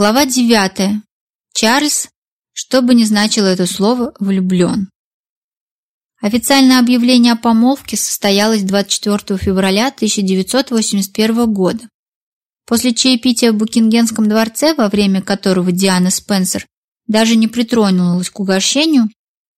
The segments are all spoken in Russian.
Глава 9. Чарльз, что бы ни значило это слово, влюблен. Официальное объявление о помолвке состоялось 24 февраля 1981 года. После чаепития в Букингемском дворце, во время которого Диана Спенсер даже не притронулась к угощению,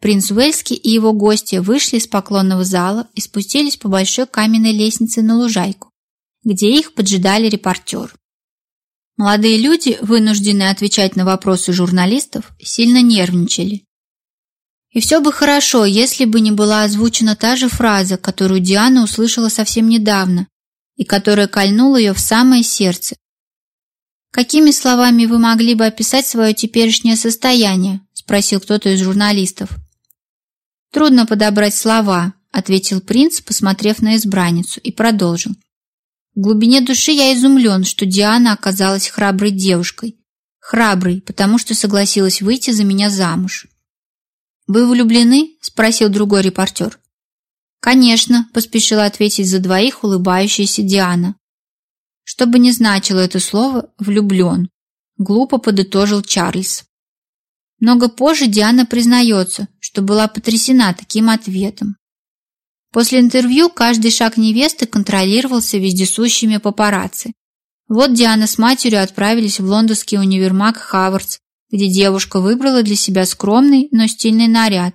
принц Уэльский и его гости вышли из поклонного зала и спустились по большой каменной лестнице на лужайку, где их поджидали репортеры. Молодые люди, вынужденные отвечать на вопросы журналистов, сильно нервничали. И все бы хорошо, если бы не была озвучена та же фраза, которую Диана услышала совсем недавно и которая кольнула ее в самое сердце. Какими словами вы могли бы описать свое теперешнее состояние? спросил кто-то из журналистов. Трудно подобрать слова, ответил принц, посмотрев на избранницу, и продолжил. В глубине души я изумлен, что Диана оказалась храброй девушкой. Храброй, потому что согласилась выйти за меня замуж. «Вы влюблены?» – спросил другой репортер. «Конечно», – поспешила ответить за двоих улыбающаяся Диана. Что бы ни значило это слово «влюблен», глупо подытожил Чарльз. Много позже Диана признается, что была потрясена таким ответом. После интервью каждый шаг невесты контролировался вездесущими папарацци. Вот Диана с матерью отправились в лондонский универмаг Хавардс, где девушка выбрала для себя скромный, но стильный наряд.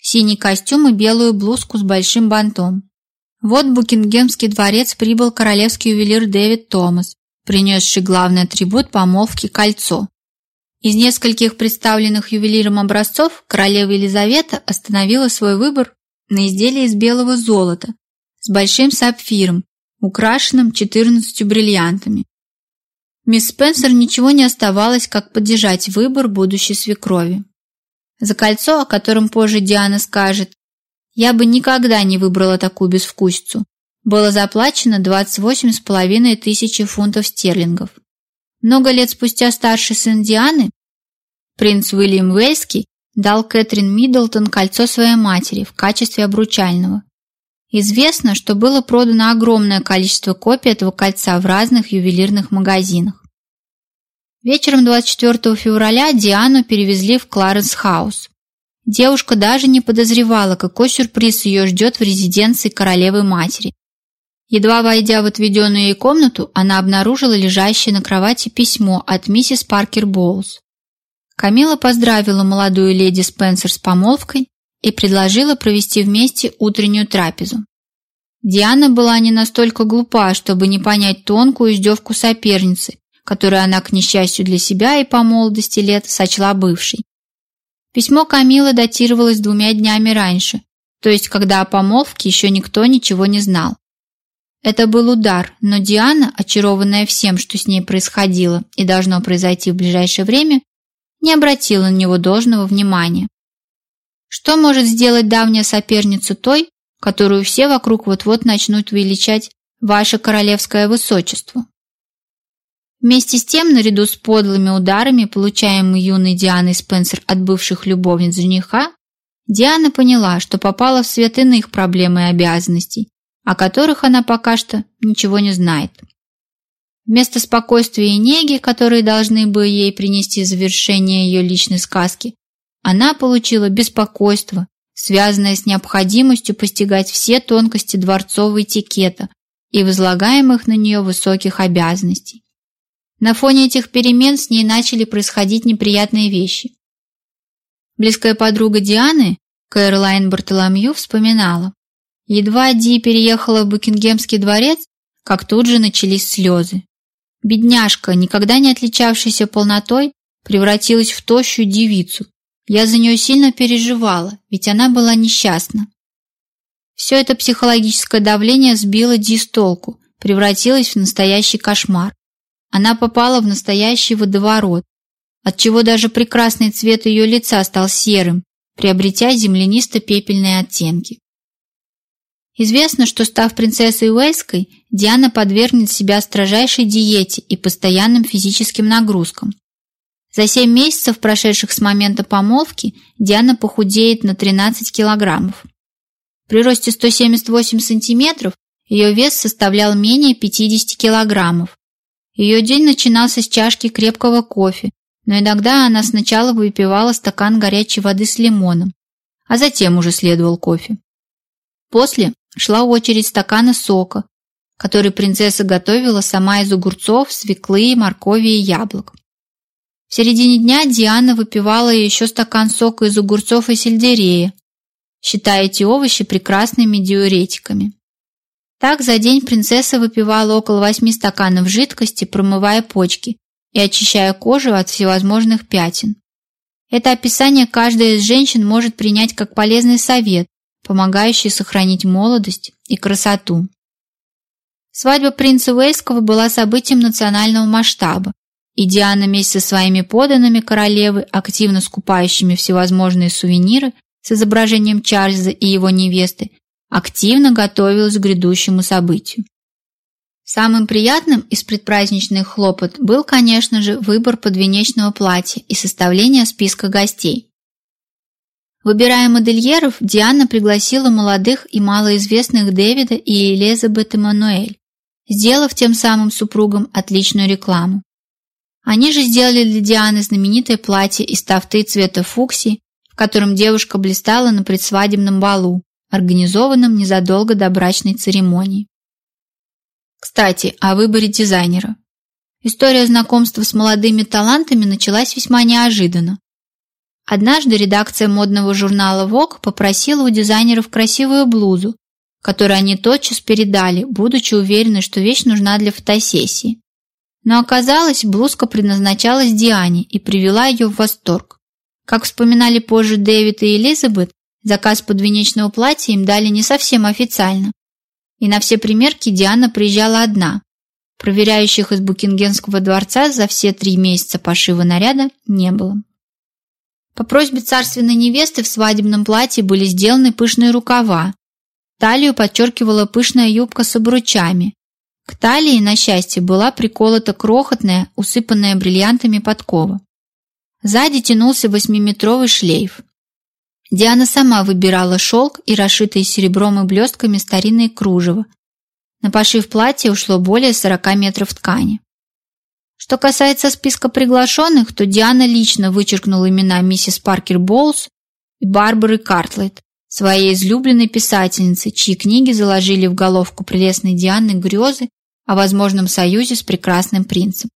Синий костюм и белую блузку с большим бантом. Вот в Букингемский дворец прибыл королевский ювелир Дэвид Томас, принесший главный атрибут помолвки – кольцо. Из нескольких представленных ювелиром образцов королева Елизавета остановила свой выбор на изделие из белого золота с большим сапфиром, украшенным 14 бриллиантами. Мисс Спенсер ничего не оставалось, как поддержать выбор будущей свекрови. За кольцо, о котором позже Диана скажет, я бы никогда не выбрала такую безвкусицу, было заплачено 28,5 тысячи фунтов стерлингов. Много лет спустя старший сын Дианы, принц Уильям Уэльский, дал Кэтрин Миддлтон кольцо своей матери в качестве обручального. Известно, что было продано огромное количество копий этого кольца в разных ювелирных магазинах. Вечером 24 февраля Диану перевезли в Кларенс-хаус. Девушка даже не подозревала, какой сюрприз ее ждет в резиденции королевы-матери. Едва войдя в отведенную ей комнату, она обнаружила лежащее на кровати письмо от миссис Паркер Боулс. Камила поздравила молодую леди Спенсер с помолвкой и предложила провести вместе утреннюю трапезу. Диана была не настолько глупа, чтобы не понять тонкую издевку соперницы, которую она, к несчастью для себя и по молодости лет, сочла бывшей. Письмо Камилы датировалось двумя днями раньше, то есть когда о помолвке еще никто ничего не знал. Это был удар, но Диана, очарованная всем, что с ней происходило и должно произойти в ближайшее время, не обратила на него должного внимания. Что может сделать давняя соперница той, которую все вокруг вот-вот начнут величать «Ваше королевское высочество»? Вместе с тем, наряду с подлыми ударами, получаемыми юной Дианой Спенсер от бывших любовниц жениха, Диана поняла, что попала в свет иных проблем и обязанностей, о которых она пока что ничего не знает. Вместо спокойствия и неги, которые должны были ей принести завершение ее личной сказки, она получила беспокойство, связанное с необходимостью постигать все тонкости дворцового этикета и возлагаемых на нее высоких обязанностей. На фоне этих перемен с ней начали происходить неприятные вещи. Близкая подруга Дианы, Кэролайн Бартоломью, вспоминала. Едва Ди переехала в Букингемский дворец, как тут же начались слезы. Бедняжка, никогда не отличавшаяся полнотой, превратилась в тощую девицу. Я за нее сильно переживала, ведь она была несчастна. Все это психологическое давление сбило Ди с толку, превратилось в настоящий кошмар. Она попала в настоящий водоворот, отчего даже прекрасный цвет ее лица стал серым, приобретя землянисто-пепельные оттенки. Известно, что став принцессой Уэльской, Диана подвергнет себя строжайшей диете и постоянным физическим нагрузкам. За 7 месяцев, прошедших с момента помолвки, Диана похудеет на 13 килограммов. При росте 178 сантиметров ее вес составлял менее 50 килограммов. Ее день начинался с чашки крепкого кофе, но иногда она сначала выпивала стакан горячей воды с лимоном, а затем уже следовал кофе. После шла очередь стакана сока, который принцесса готовила сама из огурцов, свеклы, моркови и яблок. В середине дня Диана выпивала еще стакан сока из огурцов и сельдерея, считая эти овощи прекрасными диуретиками. Так за день принцесса выпивала около восьми стаканов жидкости, промывая почки и очищая кожу от всевозможных пятен. Это описание каждая из женщин может принять как полезный совет, помогающий сохранить молодость и красоту. Свадьба принца Уэльского была событием национального масштаба, и Диана вместе со своими подданными королевы, активно скупающими всевозможные сувениры с изображением Чарльза и его невесты, активно готовилась к грядущему событию. Самым приятным из предпраздничных хлопот был, конечно же, выбор подвенечного платья и составление списка гостей. Выбирая модельеров, Диана пригласила молодых и малоизвестных Дэвида и Элизабет Эммануэль, сделав тем самым супругам отличную рекламу. Они же сделали для Дианы знаменитое платье из тафты цвета фуксии, в котором девушка блистала на предсвадебном балу, организованном незадолго до брачной церемонии. Кстати, о выборе дизайнера. История знакомства с молодыми талантами началась весьма неожиданно. Однажды редакция модного журнала Vogue попросила у дизайнеров красивую блузу, которую они тотчас передали, будучи уверены, что вещь нужна для фотосессии. Но оказалось, блузка предназначалась Диане и привела ее в восторг. Как вспоминали позже Дэвид и Элизабет, заказ подвенечного платья им дали не совсем официально. И на все примерки Диана приезжала одна. Проверяющих из Букингемского дворца за все три месяца пошива наряда не было. По просьбе царственной невесты в свадебном платье были сделаны пышные рукава, Талию подчеркивала пышная юбка с обручами. К талии, на счастье, была приколота крохотная, усыпанная бриллиантами подкова. Сзади тянулся восьмиметровый шлейф. Диана сама выбирала шелк и расшитые серебром и блестками старинные кружева. На пошив платья ушло более 40 метров ткани. Что касается списка приглашенных, то Диана лично вычеркнула имена миссис Паркер Боулс и Барбары Картлайт своей излюбленной писательницы, чьи книги заложили в головку прелестной Дианы грезы о возможном союзе с прекрасным принцем.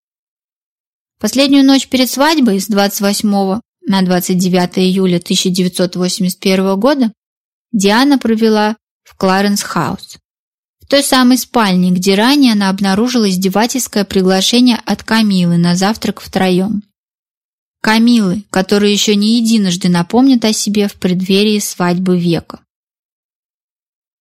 Последнюю ночь перед свадьбой с 28 на 29 июля 1981 года Диана провела в Кларенс-хаус, в той самой спальне, где ранее она обнаружила издевательское приглашение от Камиллы на завтрак втроем. Камиллы, которые еще не единожды напомнят о себе в преддверии свадьбы века.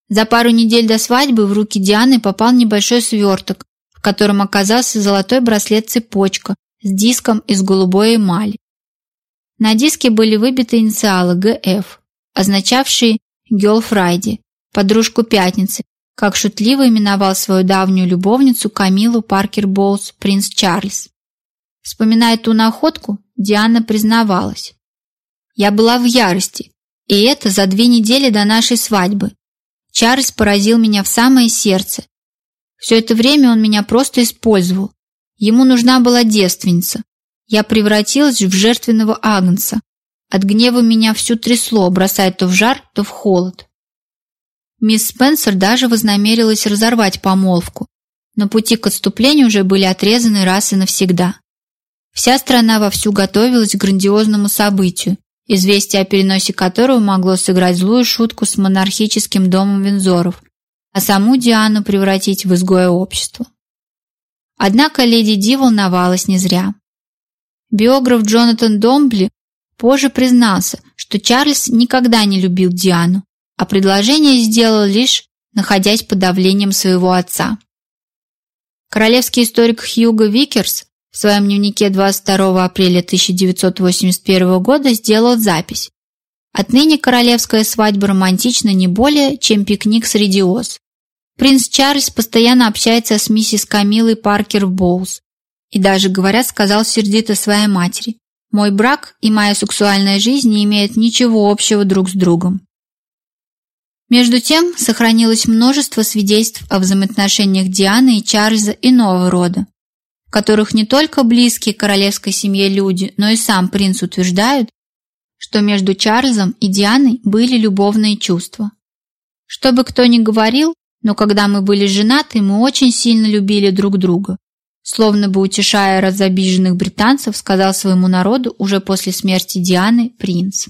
За пару недель до свадьбы в руки Дианы попал небольшой сверток, в котором оказался золотой браслет-цепочка с диском из голубой эмали. На диске были выбиты инициалы ГФ, означавшие «Гёл Фрайди», подружку Пятницы, как шутливо именовал свою давнюю любовницу Камилу Паркер Боулс принц Чарльз. Вспоминая ту находку, Диана признавалась. Я была в ярости, и это за две недели до нашей свадьбы. Чарльз поразил меня в самое сердце. Все это время он меня просто использовал. Ему нужна была девственница. Я превратилась в жертвенного агнца. От гнева меня всю трясло, бросая то в жар, то в холод. Мисс Спенсер даже вознамерилась разорвать помолвку, но пути к отступлению уже были отрезаны раз и навсегда. Вся страна вовсю готовилась к грандиозному событию, известие о переносе которого могло сыграть злую шутку с монархическим домом Винзоров, а саму Диану превратить в изгоя общества. Однако леди Ди волновалась не зря. Биограф Джонатан Димблби позже признался, что Чарльз никогда не любил Диану, а предложение сделал лишь находясь под давлением своего отца. Королевский историк Хьюго Викерс в своем дневнике 22 апреля 1981 года сделал запись. Отныне королевская свадьба романтична не более, чем пикник среди ос. Принц Чарльз постоянно общается с миссис Камилой Паркер Боулс и даже, говорят, сказал сердито своей матери: "Мой брак и моя сексуальная жизнь не имеют ничего общего друг с другом". Между тем, сохранилось множество свидетельств о взаимоотношениях Дианы и Чарльза иного рода, которых не только близкие королевской семье люди, но и сам принц утверждают, что между Чарльзом и Дианой были любовные чувства. Что бы кто ни говорил, но когда мы были женаты, мы очень сильно любили друг друга. Словно бы утешая разобиженных британцев, сказал своему народу уже после смерти Дианы принц.